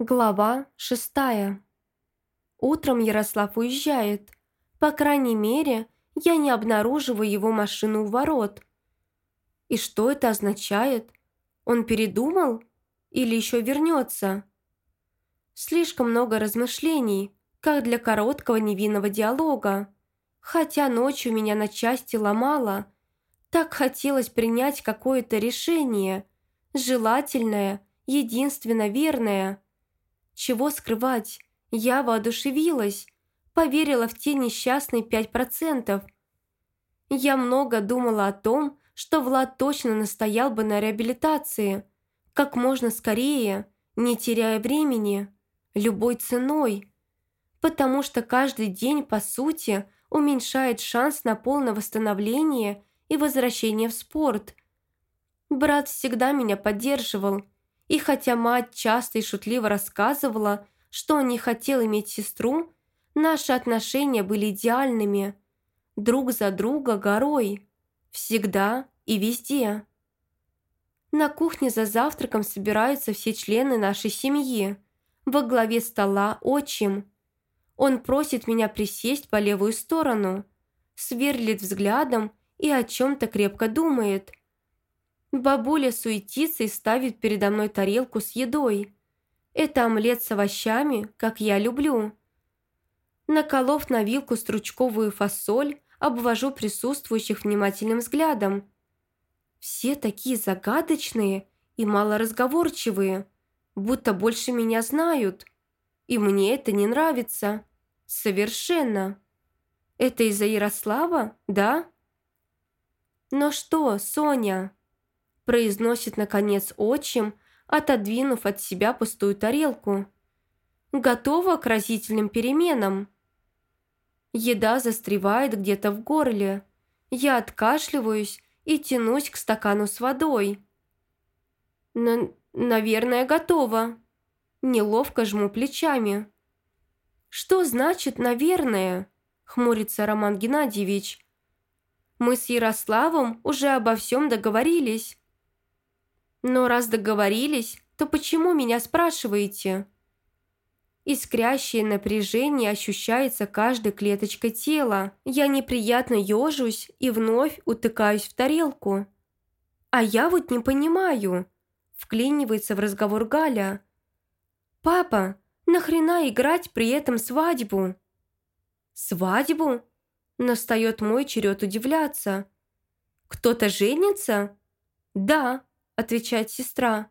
Глава шестая. Утром Ярослав уезжает. По крайней мере, я не обнаруживаю его машину у ворот. И что это означает? Он передумал? Или еще вернется? Слишком много размышлений, как для короткого невинного диалога. Хотя ночью меня на части ломало. Так хотелось принять какое-то решение, желательное, единственно верное – чего скрывать? Я воодушевилась, поверила в те несчастные пять процентов. Я много думала о том, что Влад точно настоял бы на реабилитации. Как можно скорее, не теряя времени, любой ценой. Потому что каждый день, по сути, уменьшает шанс на полное восстановление и возвращение в спорт. Брат всегда меня поддерживал – и хотя мать часто и шутливо рассказывала, что не хотел иметь сестру, наши отношения были идеальными. Друг за друга горой. Всегда и везде. На кухне за завтраком собираются все члены нашей семьи. Во главе стола отчим. Он просит меня присесть по левую сторону, сверлит взглядом и о чем-то крепко думает – Бабуля суетится и ставит передо мной тарелку с едой. Это омлет с овощами, как я люблю. Наколов на вилку стручковую фасоль, обвожу присутствующих внимательным взглядом. Все такие загадочные и малоразговорчивые, будто больше меня знают. И мне это не нравится. Совершенно. Это из-за Ярослава, да? Но что, Соня? Произносит, наконец, отчим, отодвинув от себя пустую тарелку. Готова к разительным переменам. Еда застревает где-то в горле. Я откашливаюсь и тянусь к стакану с водой. Н «Наверное, готова». Неловко жму плечами. «Что значит «наверное»?» – хмурится Роман Геннадьевич. «Мы с Ярославом уже обо всем договорились. Но раз договорились, то почему меня спрашиваете? Искрящее напряжение ощущается каждой клеточкой тела. Я неприятно ежусь и вновь утыкаюсь в тарелку. А я вот не понимаю. Вклинивается в разговор Галя. «Папа, нахрена играть при этом свадьбу?» «Свадьбу?» Настает мой черед удивляться. «Кто-то женится?» «Да», отвечает сестра.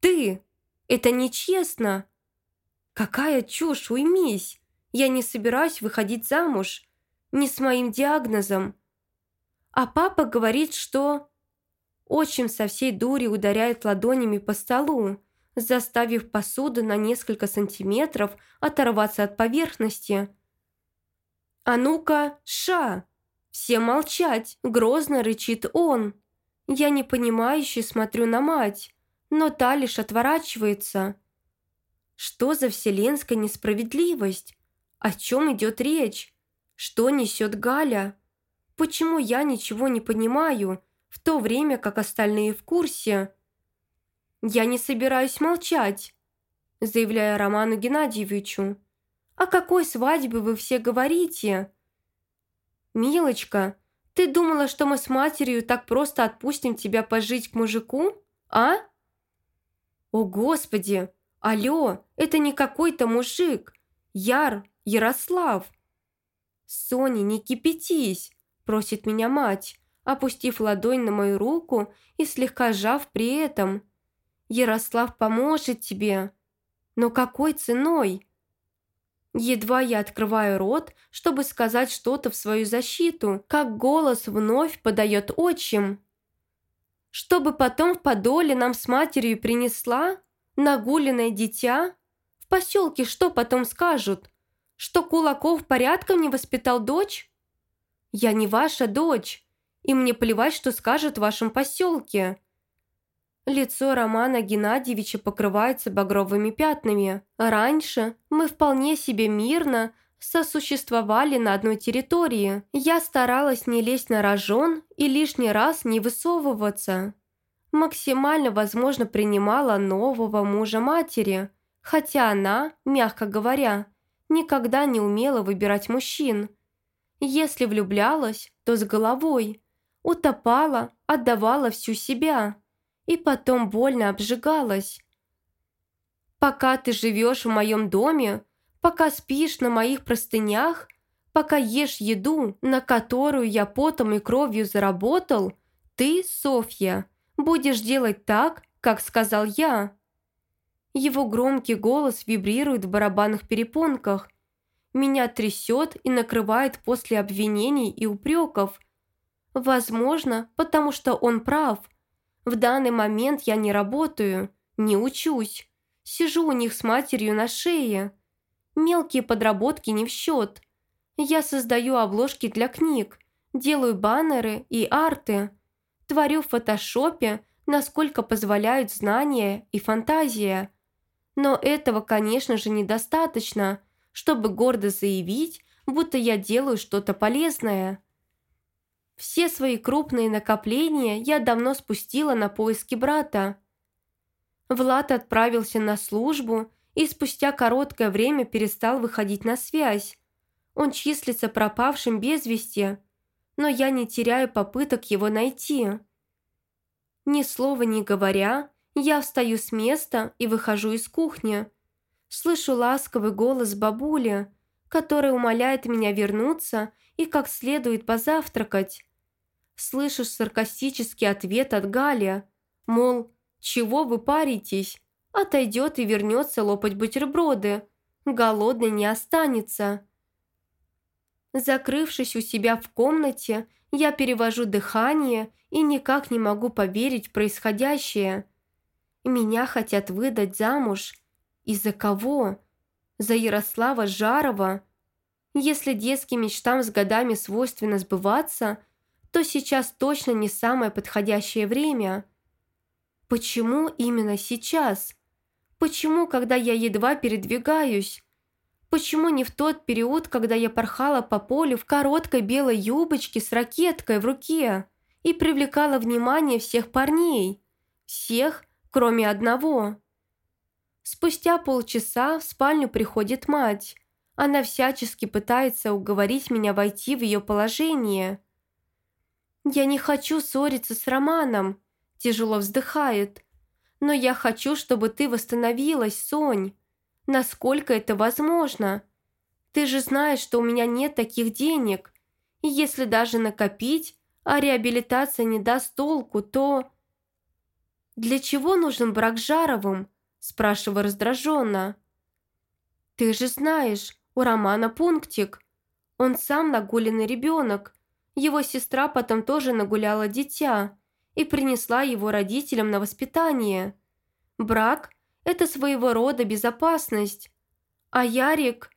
«Ты! Это нечестно!» «Какая чушь, уймись! Я не собираюсь выходить замуж. Не с моим диагнозом. А папа говорит, что...» Отчим со всей дури ударяет ладонями по столу, заставив посуду на несколько сантиметров оторваться от поверхности. «А ну-ка, ша! Все молчать!» – грозно рычит он. Я непонимающе смотрю на мать, но та лишь отворачивается. Что за вселенская несправедливость? О чем идет речь? Что несет Галя? Почему я ничего не понимаю, в то время как остальные в курсе? Я не собираюсь молчать, заявляю Роману Геннадьевичу. О какой свадьбе вы все говорите? Милочка, ты думала, что мы с матерью так просто отпустим тебя пожить к мужику, а? О, Господи! Алло, это не какой-то мужик. Яр, Ярослав. Соня, не кипятись, просит меня мать, опустив ладонь на мою руку и слегка сжав при этом. Ярослав поможет тебе. Но какой ценой? Едва я открываю рот, чтобы сказать что-то в свою защиту, как голос вновь подает отчим. Чтобы потом в подоле нам с матерью принесла нагуленное дитя? В поселке что потом скажут? Что Кулаков порядком не воспитал дочь? Я не ваша дочь, и мне плевать, что скажут в вашем поселке. Лицо Романа Геннадьевича покрывается багровыми пятнами. Раньше мы вполне себе мирно сосуществовали на одной территории. Я старалась не лезть на рожон и лишний раз не высовываться. Максимально, возможно, принимала нового мужа матери, Хотя она, мягко говоря, никогда не умела выбирать мужчин. Если влюблялась, то с головой. Утопала, отдавала всю себя. И потом больно обжигалась. Пока ты живешь в моем доме, пока спишь на моих простынях, пока ешь еду, на которую я потом и кровью заработал, ты, Софья, будешь делать так, как сказал я. Его громкий голос вибрирует в барабанных перепонках. Меня трясет и накрывает после обвинений и упреков. Возможно, потому что он прав. В данный момент я не работаю, не учусь. Сижу у них с матерью на шее. Мелкие подработки не в счет. Я создаю обложки для книг, делаю баннеры и арты. Творю в фотошопе, насколько позволяют знания и фантазия. Но этого, конечно же, недостаточно, чтобы гордо заявить, будто я делаю что-то полезное. Все свои крупные накопления я давно спустила на поиски брата. Влад отправился на службу и спустя короткое время перестал выходить на связь. Он числится пропавшим без вести, но я не теряю попыток его найти. Ни слова не говоря, я встаю с места и выхожу из кухни. Слышу ласковый голос бабули, которая умоляет меня вернуться и как следует позавтракать. Слышу саркастический ответ от Гали, мол, чего вы паритесь, отойдет и вернется лопать бутерброды, голодный не останется. Закрывшись у себя в комнате, я перевожу дыхание и никак не могу поверить в происходящее – меня хотят выдать замуж. Из-за кого? За Ярослава Жарова? Если детским мечтам с годами свойственно сбываться, то сейчас точно не самое подходящее время. Почему именно сейчас? Почему, когда я едва передвигаюсь? Почему не в тот период, когда я порхала по полю в короткой белой юбочке с ракеткой в руке и привлекала внимание всех парней? Всех, кроме одного. Спустя полчаса в спальню приходит мать. Она всячески пытается уговорить меня войти в ее положение. «Я не хочу ссориться с Романом», – тяжело вздыхает. «Но я хочу, чтобы ты восстановилась, Сонь. Насколько это возможно? Ты же знаешь, что у меня нет таких денег. И если даже накопить, а реабилитация не даст толку, то...» «Для чего нужен брак Жаровым?» – спрашиваю раздраженно. «Ты же знаешь, у Романа пунктик. Он сам нагуленный ребенок. Его сестра потом тоже нагуляла дитя и принесла его родителям на воспитание. Брак – это своего рода безопасность. А Ярик,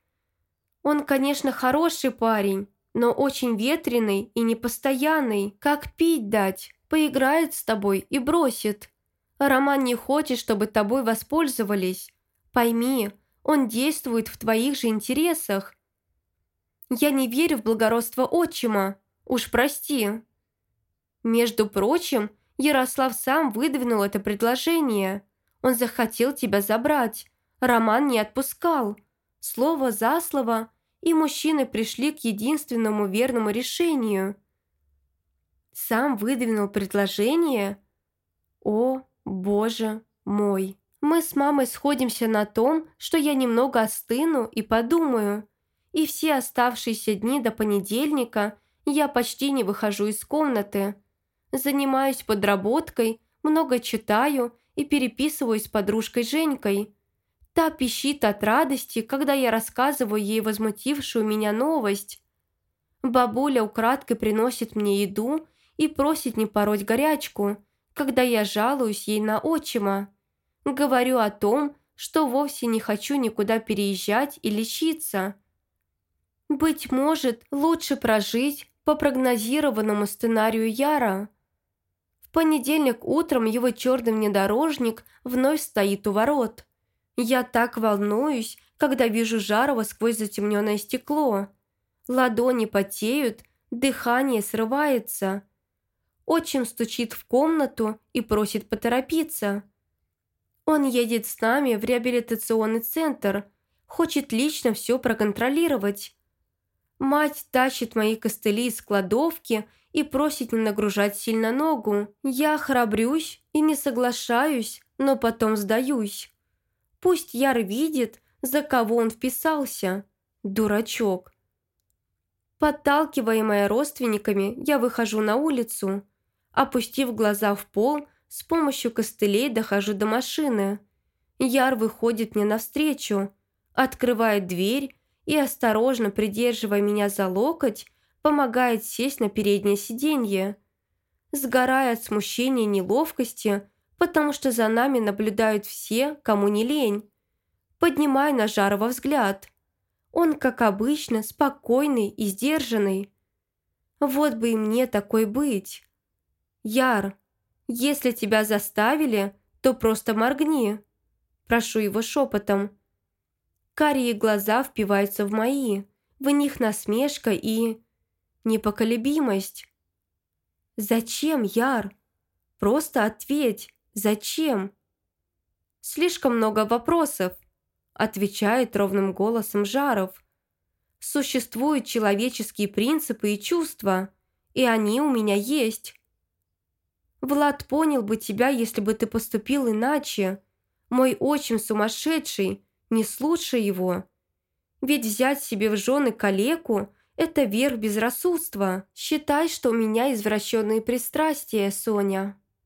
он, конечно, хороший парень, но очень ветреный и непостоянный. Как пить дать? Поиграет с тобой и бросит. Роман не хочет, чтобы тобой воспользовались. Пойми, он действует в твоих же интересах. Я не верю в благородство отчима. Уж прости. Между прочим, Ярослав сам выдвинул это предложение. Он захотел тебя забрать. Роман не отпускал. Слово за слово, и мужчины пришли к единственному верному решению. Сам выдвинул предложение? О, Боже мой. Мы с мамой сходимся на том, что я немного остыну и подумаю. И все оставшиеся дни до понедельника я почти не выхожу из комнаты. Занимаюсь подработкой, много читаю и переписываюсь с подружкой Женькой. Та пищит от радости, когда я рассказываю ей возмутившую меня новость. Бабуля украдкой приносит мне еду и просит не пороть горячку – когда я жалуюсь ей на отчима. Говорю о том, что вовсе не хочу никуда переезжать и лечиться. Быть может, лучше прожить по прогнозированному сценарию Яра. В понедельник утром его черный внедорожник вновь стоит у ворот. Я так волнуюсь, когда вижу Жарова сквозь затемненное стекло. Ладони потеют, дыхание срывается – Отчим стучит в комнату и просит поторопиться. Он едет с нами в реабилитационный центр, хочет лично все проконтролировать. Мать тащит мои костыли из кладовки и просит не нагружать сильно ногу. Я храбрюсь и не соглашаюсь, но потом сдаюсь. Пусть Яр видит, за кого он вписался. Дурачок. Подталкиваемая родственниками, я выхожу на улицу. Опустив глаза в пол, с помощью костылей дохожу до машины. Яр выходит мне навстречу, открывает дверь и, осторожно придерживая меня за локоть, помогает сесть на переднее сиденье. Сгорая от смущения и неловкости, потому что за нами наблюдают все, кому не лень. Поднимаю на Жарова взгляд. Он, как обычно, спокойный и сдержанный. Вот бы и мне такой быть. Яр, если тебя заставили, то просто моргни. Прошу его шепотом. Карие глаза впиваются в мои. В них насмешка и... непоколебимость. «Зачем, Яр? Просто ответь, зачем?» «Слишком много вопросов», – отвечает ровным голосом Жаров. «Существуют человеческие принципы и чувства, и они у меня есть. Влад понял бы тебя, если бы ты поступил иначе. Мой отчим сумасшедший, не слушай его. Ведь взять себе в жены калеку – это верх безрассудства. Считай, что у меня извращенные пристрастия, Соня».